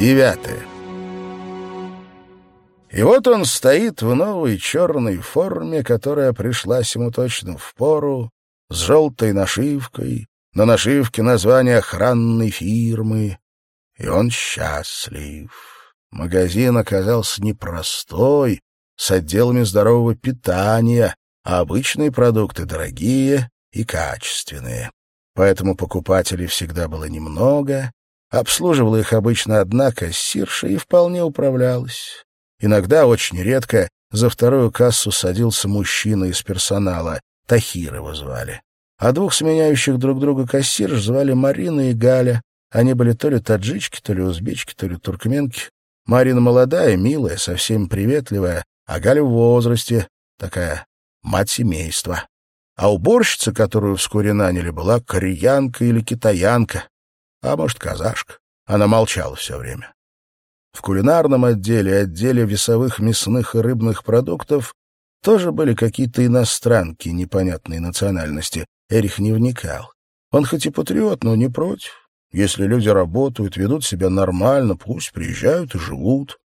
Девятое. И вот он стоит в новой черной форме, которая пришлась ему точно в пору, с желтой нашивкой, на нашивке название охранной фирмы, и он счастлив. Магазин оказался непростой, с отделами здорового питания, а обычные продукты дорогие и качественные. Поэтому покупателей всегда было немного, обслуживала их обычно одна кассирша и вполне управлялась. Иногда, очень редко, за вторую кассу садился мужчина из персонала, Тахир его звали. А двух сменяющих друг друга кассирш звали Марина и Галя. Они были то ли таджички, то ли узбечки, то ли туркменки. Марина молодая, милая, совсем приветливая, а Галя в возрасте, такая мать семейства. А уборщица, которую вскоре наняли, была кореянка или китаянка, а может, казашка. Она молчала все время. В кулинарном отделе, отделе весовых мясных и рыбных продуктов тоже были какие-то иностранки непонятной национальности. Эрих не вникал. Он хоть и патриот, но не против. Если люди работают, ведут себя нормально, пусть приезжают и живут.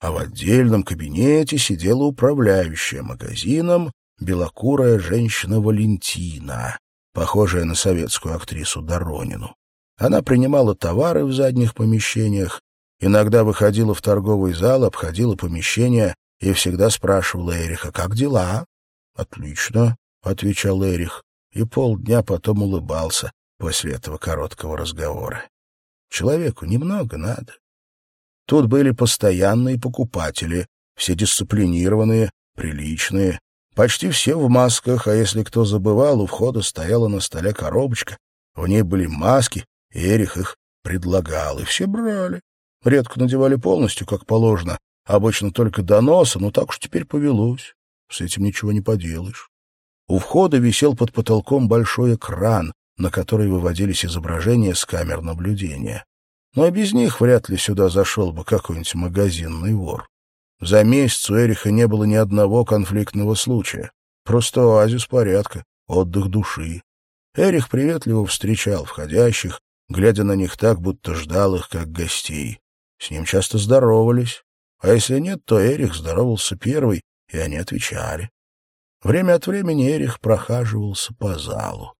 А в отдельном кабинете сидела управляющая магазином белокурая женщина Валентина, похожая на советскую актрису Доронину. Она принимала товары в задних помещениях, иногда выходила в торговый зал, обходила помещения и всегда спрашивала Эриха, как дела? «Отлично», — отвечал Эрих, и полдня потом улыбался после этого короткого разговора. Человеку немного надо. Тут были постоянные покупатели, все дисциплинированные, приличные, почти все в масках, а если кто забывал, у входа стояла на столе коробочка, в ней были маски, Эрих их предлагал, и все брали. Редко надевали полностью, как положено, обычно только до носа, но так уж теперь повелось. С этим ничего не поделаешь. У входа висел под потолком большой экран, на который выводились изображения с камер наблюдения. Но без них вряд ли сюда зашел бы какой-нибудь магазинный вор. За месяц у Эриха не было ни одного конфликтного случая. Просто оазис порядка, отдых души. Эрих приветливо встречал входящих, глядя на них так, будто ждал их как гостей. С ним часто здоровались, а если нет, то Эрих здоровался первый, и они отвечали. Время от времени Эрих прохаживался по залу.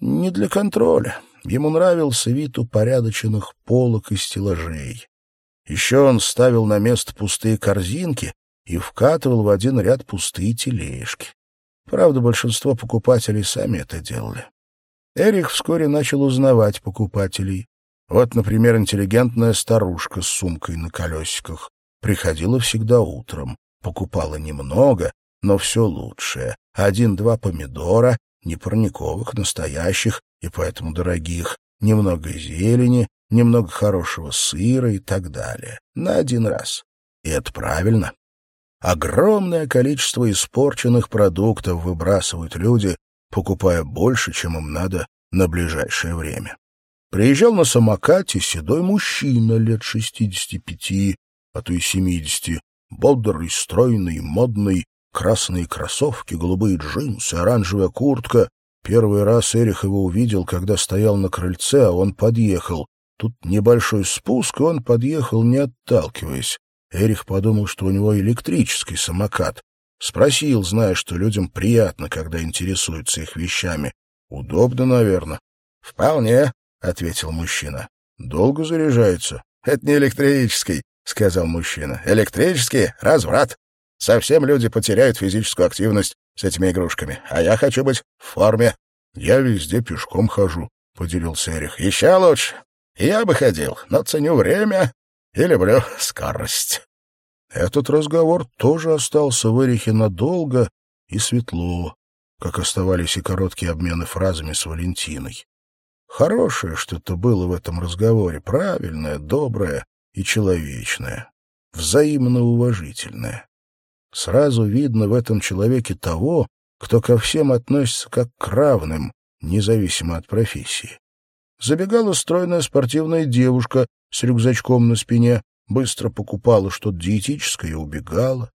Не для контроля. Ему нравился вид упорядоченных полок и стеллажей. Еще он ставил на место пустые корзинки и вкатывал в один ряд пустые тележки. Правда, большинство покупателей сами это делали. Эрих вскоре начал узнавать покупателей. Вот, например, интеллигентная старушка с сумкой на колесиках. Приходила всегда утром, покупала немного, но все лучшее. Один-два помидора, не парниковых, настоящих и поэтому дорогих, немного зелени, немного хорошего сыра и так далее. На один раз. И это правильно. Огромное количество испорченных продуктов выбрасывают люди, покупая больше, чем им надо на ближайшее время. Приезжал на самокате седой мужчина лет шестидесяти пяти, а то и семидесяти, бодрый, стройный, модный, красные кроссовки, голубые джинсы, оранжевая куртка. Первый раз Эрих его увидел, когда стоял на крыльце, а он подъехал. Тут небольшой спуск, и он подъехал, не отталкиваясь. Эрих подумал, что у него электрический самокат. Спросил, зная, что людям приятно, когда интересуются их вещами. Удобно, наверное. — Вполне, — ответил мужчина. — Долго заряжается? — Это не электрический, — сказал мужчина. — Электрический — разврат. Совсем люди потеряют физическую активность с этими игрушками. А я хочу быть в форме. — Я везде пешком хожу, — поделился Эрих. — Еще лучше. Я бы ходил, но ценю время и люблю скорость. Этот разговор тоже остался в Эрихе надолго и светло как оставались и короткие обмены фразами с Валентиной. Хорошее что-то было в этом разговоре, правильное, доброе и человечное, взаимно уважительное. Сразу видно в этом человеке того, кто ко всем относится как к равным, независимо от профессии. Забегала стройная спортивная девушка с рюкзачком на спине, быстро покупала что-то диетическое и убегала.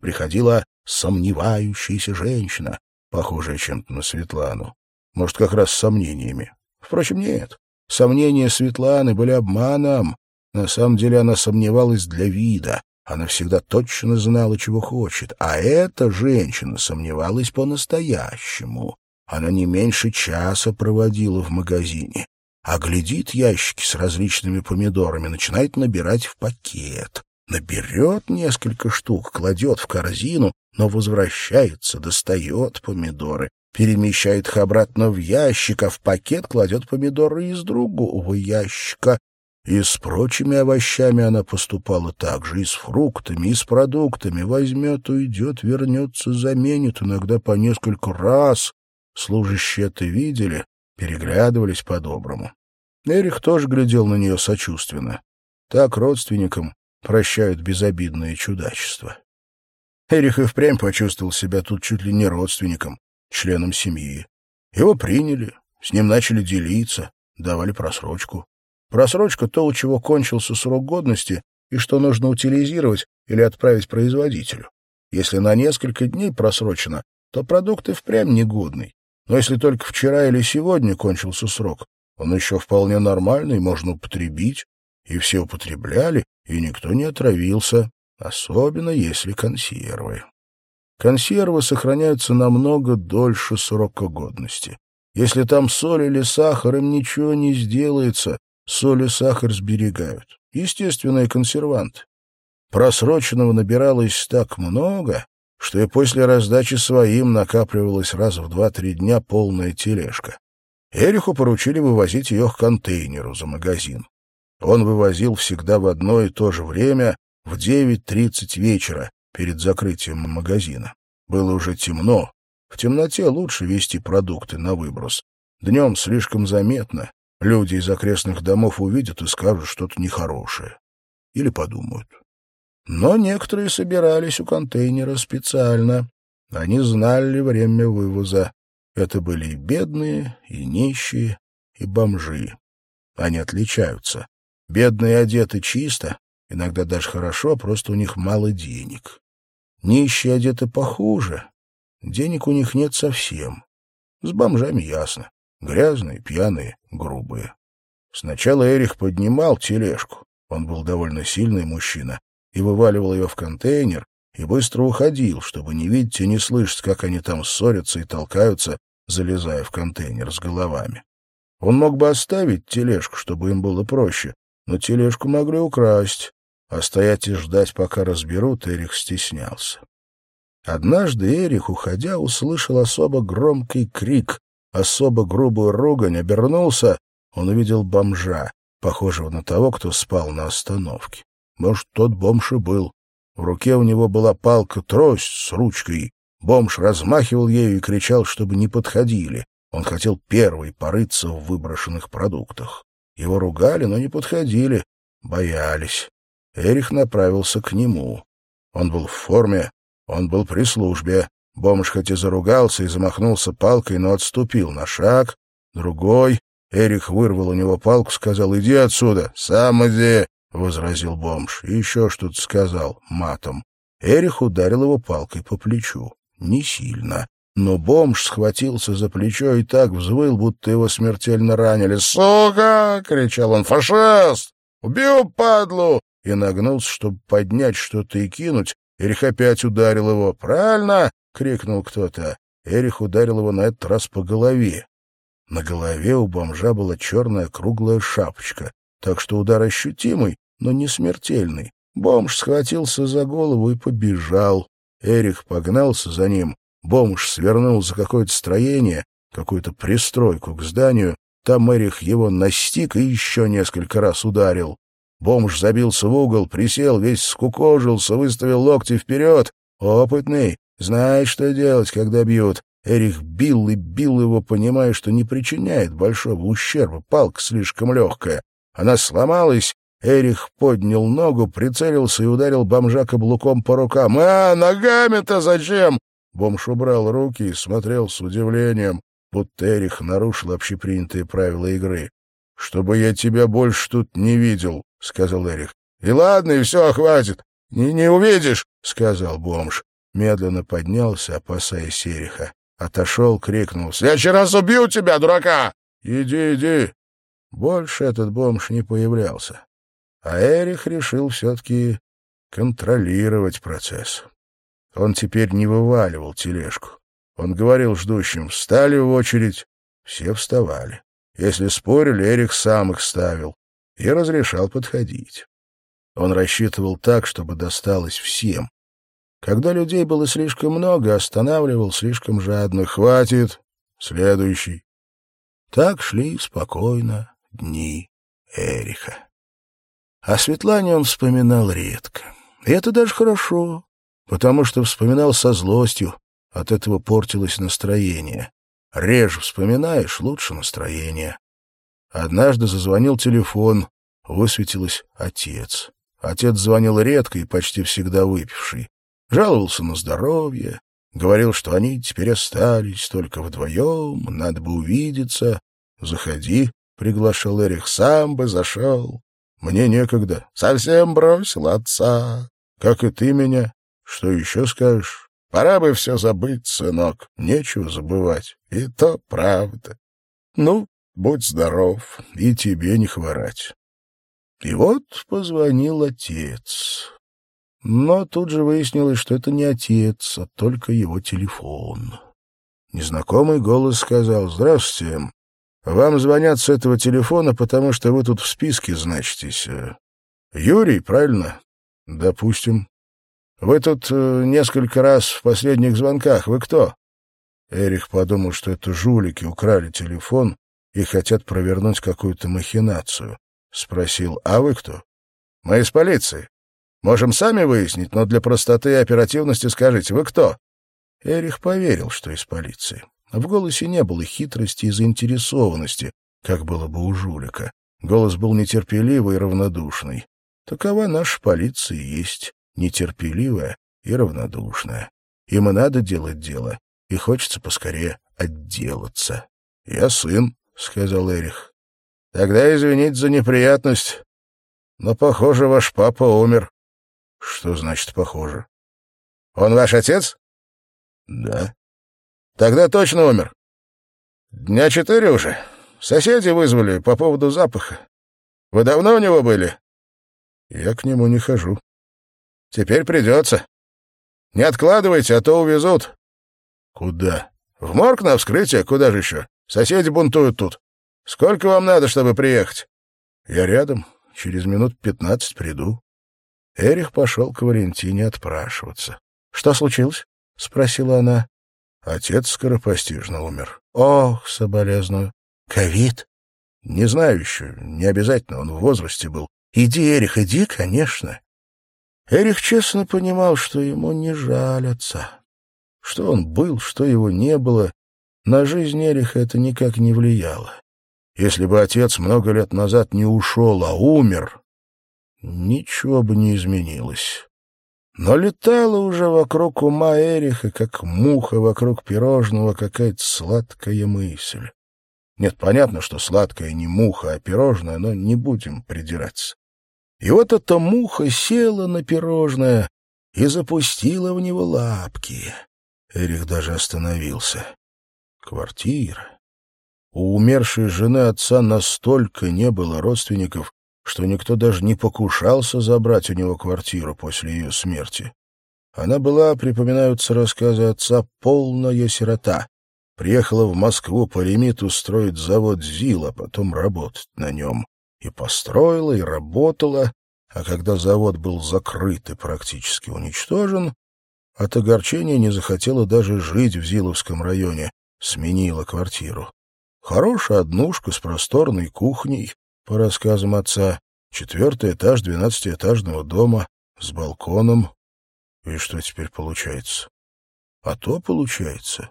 Приходила сомневающаяся женщина, похожая чем-то на Светлану. Может, как раз с сомнениями. Впрочем, нет. Сомнения Светланы были обманом. На самом деле она сомневалась для вида. Она всегда точно знала, чего хочет. А эта женщина сомневалась по-настоящему. Она не меньше часа проводила в магазине. А глядит ящики с различными помидорами, начинает набирать в пакет. Наберет несколько штук, кладет в корзину, но возвращается, достает помидоры, перемещает их обратно в ящик, а в пакет кладет помидоры из другого ящика. И с прочими овощами она поступала так же, и с фруктами, и с продуктами. Возьмет, уйдет, вернется, заменит, иногда по несколько раз. Служащие это видели, переглядывались по-доброму. Эрих тоже глядел на нее сочувственно. Так родственникам прощают безобидные чудачества. Эрих и впрямь почувствовал себя тут чуть ли не родственником, членом семьи. Его приняли, с ним начали делиться, давали просрочку. Просрочка — то, у чего кончился срок годности и что нужно утилизировать или отправить производителю. Если на несколько дней просрочено, то продукт и впрямь негодный. Но если только вчера или сегодня кончился срок, он еще вполне нормальный, можно употребить, и все употребляли, и никто не отравился, особенно если консервы. Консервы сохраняются намного дольше срока годности. Если там соль или сахар, им ничего не сделается, Соль и сахар сберегают. Естественные консерванты. Просроченного набиралось так много, что и после раздачи своим накапливалась раз в два-три дня полная тележка. Эриху поручили вывозить ее к контейнеру за магазин. Он вывозил всегда в одно и то же время в 9.30 вечера перед закрытием магазина. Было уже темно. В темноте лучше вести продукты на выброс. Днем слишком заметно, Люди из окрестных домов увидят и скажут что-то нехорошее. Или подумают. Но некоторые собирались у контейнера специально. Они знали время вывоза. Это были и бедные, и нищие, и бомжи. Они отличаются. Бедные одеты чисто, иногда даже хорошо, просто у них мало денег. Нищие одеты похуже, денег у них нет совсем. С бомжами ясно. Грязные, пьяные, грубые. Сначала Эрих поднимал тележку, он был довольно сильный мужчина, и вываливал ее в контейнер, и быстро уходил, чтобы не видеть и не слышать, как они там ссорятся и толкаются, залезая в контейнер с головами. Он мог бы оставить тележку, чтобы им было проще, но тележку могли украсть, а стоять и ждать, пока разберут, Эрих стеснялся. Однажды Эрих, уходя, услышал особо громкий крик, особо грубую ругань, обернулся, он увидел бомжа, похожего на того, кто спал на остановке. Может, тот бомж и был. В руке у него была палка-трость с ручкой. Бомж размахивал ею и кричал, чтобы не подходили. Он хотел первый порыться в выброшенных продуктах. Его ругали, но не подходили, боялись. Эрих направился к нему. Он был в форме, он был при службе. Бомж хоть и заругался и замахнулся палкой, но отступил на шаг. Другой. Эрих вырвал у него палку, сказал «Иди отсюда». «Сам иди», — возразил бомж. И еще что-то сказал матом. Эрих ударил его палкой по плечу. Не сильно. Но бомж схватился за плечо и так взвыл, будто его смертельно ранили. «Сука!» — кричал он. «Фашист! Убью, падлу!» И нагнулся, чтобы поднять что-то и кинуть. Эрих опять ударил его. «Правильно! — крикнул кто-то. Эрих ударил его на этот раз по голове. На голове у бомжа была черная круглая шапочка, так что удар ощутимый, но не смертельный. Бомж схватился за голову и побежал. Эрих погнался за ним. Бомж свернул за какое-то строение, какую-то пристройку к зданию. Там Эрих его настиг и еще несколько раз ударил. Бомж забился в угол, присел, весь скукожился, выставил локти вперед. Опытный, Знает, что делать, когда бьют. Эрих бил и бил его, понимая, что не причиняет большого ущерба. Палка слишком легкая. Она сломалась. Эрих поднял ногу, прицелился и ударил бомжа каблуком по рукам. «А, ногами-то зачем?» Бомж убрал руки и смотрел с удивлением, будто Эрих нарушил общепринятые правила игры. «Чтобы я тебя больше тут не видел», — сказал Эрих. «И ладно, и все, хватит. Не, не увидишь», — сказал бомж медленно поднялся, опасаясь Сериха. Отошел, крикнул. «В следующий раз убью тебя, дурака!» «Иди, иди!» Больше этот бомж не появлялся. А Эрих решил все-таки контролировать процесс. Он теперь не вываливал тележку. Он говорил ждущим «встали в очередь». Все вставали. Если спорили, Эрих сам их ставил и разрешал подходить. Он рассчитывал так, чтобы досталось всем. Когда людей было слишком много, останавливал слишком жадно. «Хватит! Следующий!» Так шли спокойно дни Эриха. О Светлане он вспоминал редко. И это даже хорошо, потому что вспоминал со злостью, от этого портилось настроение. Реже вспоминаешь, лучше настроение. Однажды зазвонил телефон, высветилось отец. Отец звонил редко и почти всегда выпивший. Жаловался на здоровье, говорил, что они теперь остались только вдвоем, надо бы увидеться. «Заходи», — приглашал Эрих, — «сам бы зашел. Мне некогда. Совсем бросил отца. Как и ты меня. Что еще скажешь? Пора бы все забыть, сынок. Нечего забывать. И то правда. Ну, будь здоров, и тебе не хворать. И вот позвонил отец. Но тут же выяснилось, что это не отец, а только его телефон. Незнакомый голос сказал «Здравствуйте. Вам звонят с этого телефона, потому что вы тут в списке значитесь. Юрий, правильно? Допустим. Вы тут э, несколько раз в последних звонках. Вы кто? Эрих подумал, что это жулики украли телефон и хотят провернуть какую-то махинацию. Спросил, а вы кто? Мы из полиции. Можем сами выяснить, но для простоты и оперативности скажите, вы кто? Эрих поверил, что из полиции. В голосе не было хитрости и заинтересованности, как было бы у жулика. Голос был нетерпеливый и равнодушный. Такова наша полиция есть нетерпеливая и равнодушная. Им и надо делать дело, и хочется поскорее отделаться. — Я сын, — сказал Эрих. — Тогда извините за неприятность, но, похоже, ваш папа умер. — Что значит «похоже»? — Он ваш отец? — Да. — Тогда точно умер. Дня четыре уже. Соседи вызвали по поводу запаха. Вы давно у него были? — Я к нему не хожу. Теперь придется. Не откладывайте, а то увезут. Куда? В морг на вскрытие? Куда же еще? Соседи бунтуют тут. Сколько вам надо, чтобы приехать? Я рядом. Через минут пятнадцать приду. Эрих пошел к Валентине отпрашиваться. — Что случилось? — спросила она. Отец скоропостижно умер. — Ох, соболезную. — Ковид? — Не знаю еще. Не обязательно. Он в возрасте был. — Иди, Эрих, иди, конечно. Эрих честно понимал, что ему не жаль отца. Что он был, что его не было, на жизнь Эриха это никак не влияло. Если бы отец много лет назад не ушел, а умер, ничего бы не изменилось. Но летала уже вокруг ума Эриха, как муха вокруг пирожного, какая-то сладкая мысль. Нет, понятно, что сладкая не муха, а пирожное, но не будем придираться. И вот эта муха села на пирожное и запустила в него лапки. Эрих даже остановился. Квартира. У умершей жены отца настолько не было родственников, что никто даже не покушался забрать у него квартиру после ее смерти. Она была, припоминаются рассказы отца, полная сирота. Приехала в Москву по лимиту строить завод ЗИЛ, а потом работать на нем и построила, и работала, а когда завод был закрыт и практически уничтожен, от огорчения не захотела даже жить в Зиловском районе, сменила квартиру. Хорошая однушка с просторной кухней, по рассказам отца, четвертый этаж двенадцатиэтажного дома с балконом. И что теперь получается? А то получается,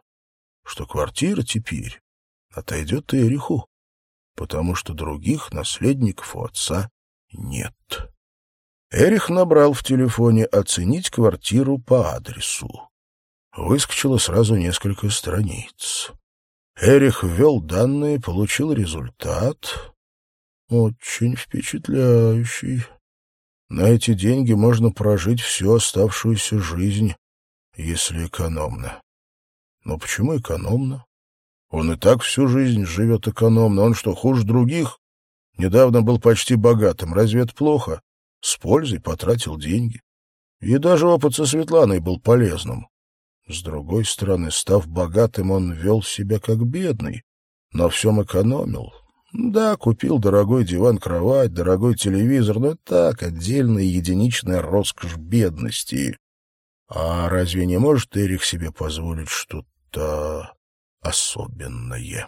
что квартира теперь отойдет Эриху потому что других наследников у отца нет. Эрих набрал в телефоне «Оценить квартиру по адресу». Выскочило сразу несколько страниц. Эрих ввел данные, получил результат. Очень впечатляющий. На эти деньги можно прожить всю оставшуюся жизнь, если экономно. Но почему экономно? Он и так всю жизнь живет экономно. Он что, хуже других? Недавно был почти богатым. Разве это плохо? С пользой потратил деньги. И даже опыт со Светланой был полезным. С другой стороны, став богатым, он вел себя как бедный, на всем экономил. Да, купил дорогой диван-кровать, дорогой телевизор, но так, отдельная единичная роскошь бедности. А разве не может Эрик себе позволить что-то особенное?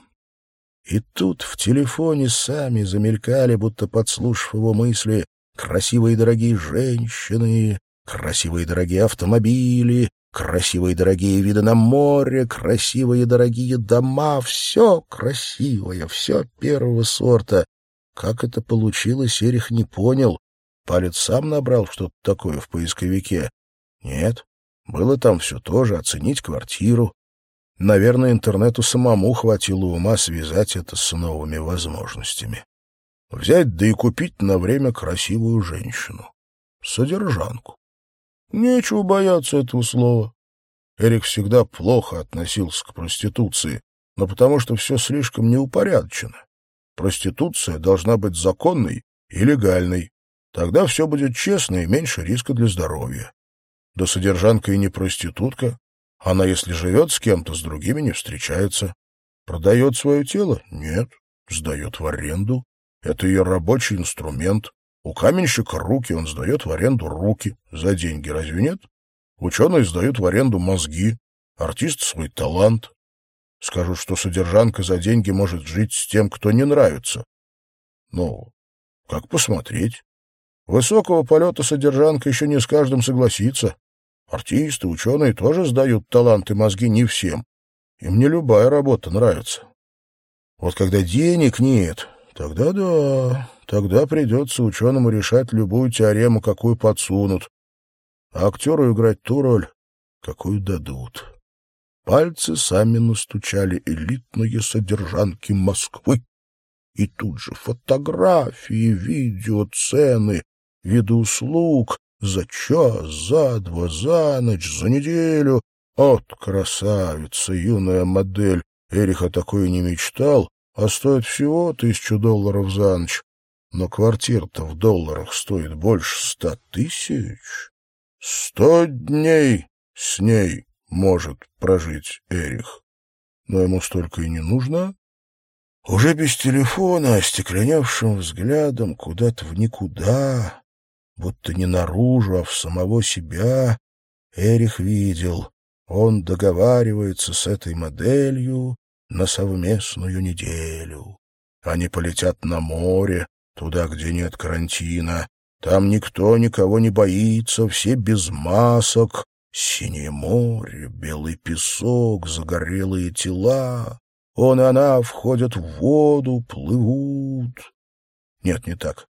И тут в телефоне сами замелькали, будто подслушав его мысли, красивые дорогие женщины, красивые дорогие автомобили, красивые дорогие виды на море, красивые дорогие дома, все красивое, все первого сорта. Как это получилось, Эрих не понял. Палец сам набрал что-то такое в поисковике. Нет, было там все тоже, оценить квартиру. Наверное, интернету самому хватило ума связать это с новыми возможностями. Взять да и купить на время красивую женщину. Содержанку. Нечего бояться этого слова. Эрик всегда плохо относился к проституции, но потому что все слишком неупорядочено. Проституция должна быть законной и легальной. Тогда все будет честно и меньше риска для здоровья. Да содержанка и не проститутка. Она, если живет с кем-то, с другими не встречается. Продает свое тело? Нет. Сдает в аренду. Это ее рабочий инструмент. У каменщика руки, он сдает в аренду руки. За деньги разве нет? Ученые сдают в аренду мозги. Артист свой талант. Скажут, что содержанка за деньги может жить с тем, кто не нравится. Ну, как посмотреть? Высокого полета содержанка еще не с каждым согласится. Артисты, ученые тоже сдают таланты мозги не всем. Им не любая работа нравится. Вот когда денег нет, тогда да, тогда придется ученому решать любую теорему, какую подсунут, а актеру играть ту роль, какую дадут. Пальцы сами настучали элитные содержанки Москвы. И тут же фотографии, видео, цены, виды услуг, за час, за два, за ночь, за неделю. От красавица, юная модель. Эриха такой не мечтал, а стоит всего тысячу долларов за ночь. Но квартира-то в долларах стоит больше ста тысяч. Сто дней с ней может прожить Эрих. Но ему столько и не нужно. Уже без телефона, остекленевшим взглядом куда-то в никуда, будто не наружу, а в самого себя, Эрих видел. Он договаривается с этой моделью на совместную неделю. Они полетят на море, туда, где нет карантина. Там никто никого не боится, все без масок. Синее море, белый песок, загорелые тела. Он и она входят в воду, плывут. Нет, не так.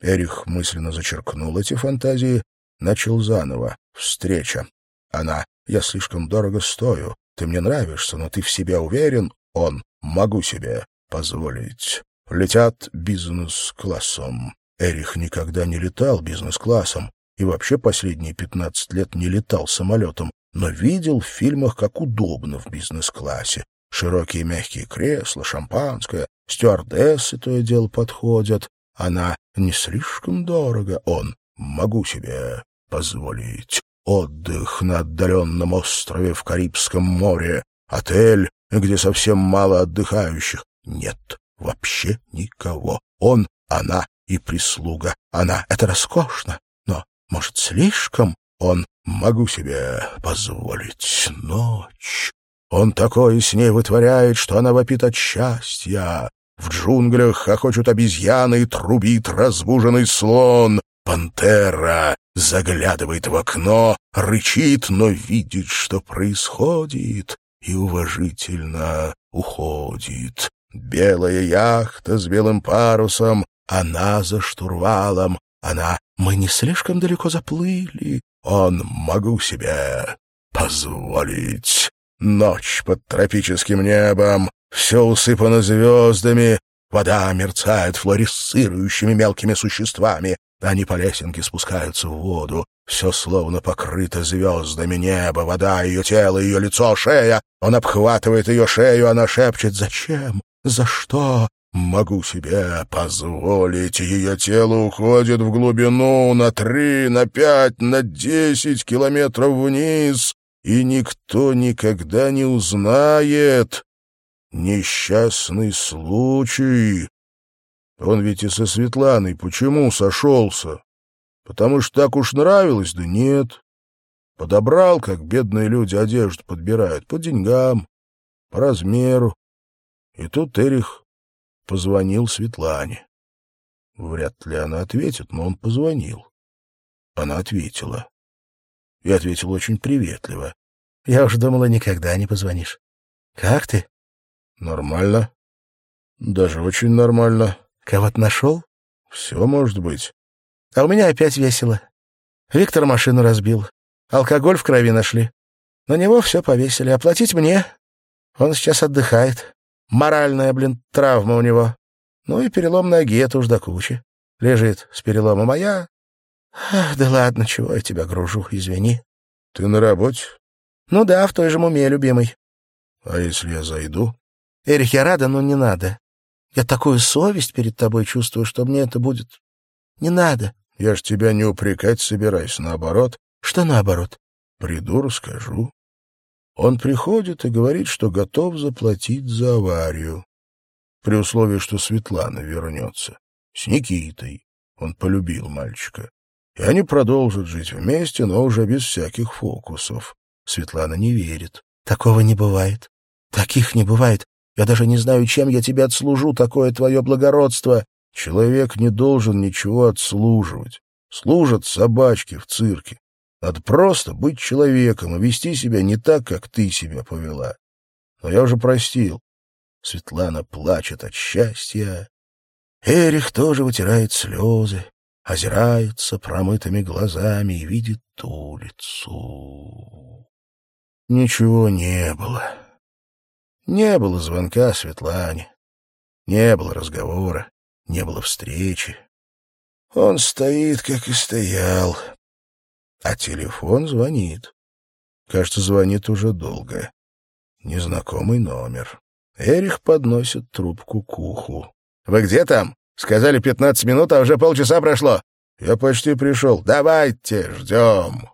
Эрих мысленно зачеркнул эти фантазии, начал заново. Встреча. Она. Я слишком дорого стою. Ты мне нравишься, но ты в себе уверен? Он. Могу себе позволить. Летят бизнес-классом. Эрих никогда не летал бизнес-классом и вообще последние пятнадцать лет не летал самолетом, но видел в фильмах, как удобно в бизнес-классе. Широкие мягкие кресла, шампанское, стюардессы то и дело подходят. Она не слишком дорого, он могу себе позволить. Отдых на отдаленном острове в Карибском море, отель, где совсем мало отдыхающих. Нет, вообще никого. Он, она и прислуга. Она — это роскошно, но, может, слишком? Он могу себе позволить ночь. Он такое с ней вытворяет, что она вопит от счастья. В джунглях хохочут обезьяны и трубит разбуженный слон. Пантера заглядывает в окно, рычит, но видит, что происходит, и уважительно уходит. Белая яхта с белым парусом, она за штурвалом, она «Мы не слишком далеко заплыли, он могу себе позволить». Ночь под тропическим небом, все усыпано звездами, вода мерцает флуоресцирующими мелкими существами, они по лесенке спускаются в воду, все словно покрыто звездами небо, вода, ее тело, ее лицо, шея. Он обхватывает ее шею, она шепчет «Зачем? За что? Могу себе позволить. Ее тело уходит в глубину на три, на пять, на десять километров вниз, и никто никогда не узнает. Несчастный случай. Он ведь и со Светланой почему сошелся? Потому что так уж нравилось? Да нет. Подобрал, как бедные люди одежду подбирают, по деньгам, по размеру. И тут Эрих позвонил Светлане. Вряд ли она ответит, но он позвонил. Она ответила. И ответила очень приветливо. — Я уж думала, никогда не позвонишь. — Как ты? — Нормально. Даже очень нормально. — Кого-то нашел? — Все может быть. — А у меня опять весело. Виктор машину разбил. Алкоголь в крови нашли. На него все повесили. Оплатить мне. Он сейчас отдыхает. Моральная, блин, травма у него. Ну и перелом ноги, это уж до кучи. Лежит с переломом, а я... Ах, да ладно, чего я тебя гружу, извини. Ты на работе? Ну да, в той же муме, любимый. А если я зайду? Эрих, я рада, но не надо. Я такую совесть перед тобой чувствую, что мне это будет... Не надо. Я ж тебя не упрекать собираюсь, наоборот. Что наоборот? Приду, расскажу. Он приходит и говорит, что готов заплатить за аварию. При условии, что Светлана вернется. С Никитой. Он полюбил мальчика. И они продолжат жить вместе, но уже без всяких фокусов. Светлана не верит. Такого не бывает. Таких не бывает. Я даже не знаю, чем я тебе отслужу, такое твое благородство. Человек не должен ничего отслуживать. Служат собачки в цирке. Надо просто быть человеком и вести себя не так, как ты себя повела. Но я уже простил. Светлана плачет от счастья. Эрих тоже вытирает слезы, озирается промытыми глазами и видит улицу. Ничего не было. Не было звонка Светлане, не было разговора, не было встречи. Он стоит, как и стоял, а телефон звонит. Кажется, звонит уже долго. Незнакомый номер. Эрих подносит трубку к уху. «Вы где там? Сказали пятнадцать минут, а уже полчаса прошло. Я почти пришел. Давайте, ждем».